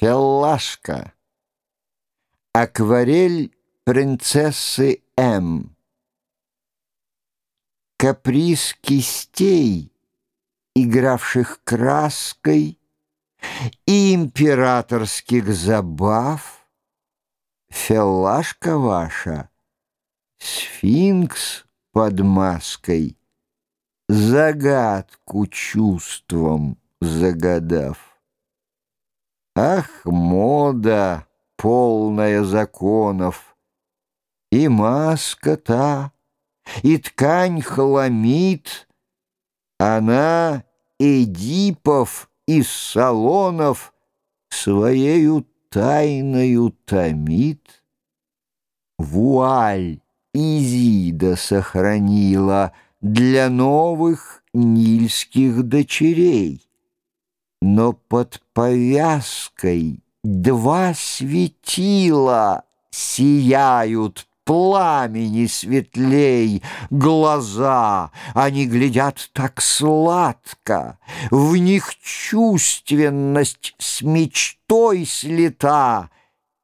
Феллашка. Акварель принцессы М. Каприз кистей, игравших краской, И императорских забав, Феллашка ваша, сфинкс под маской, Загадку чувством загадав. Ах, мода, полная законов, И маска та, и ткань хламит, Она Эдипов из салонов Своею тайною томит. Вуаль Изида сохранила Для новых нильских дочерей. Но под повязкой два светила Сияют пламени светлей. Глаза, Они глядят так сладко, В них чувственность с мечтой слета,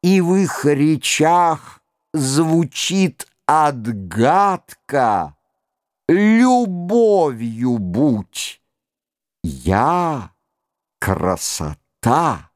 И в их речах звучит отгадка. «Любовью будь!» Я красота.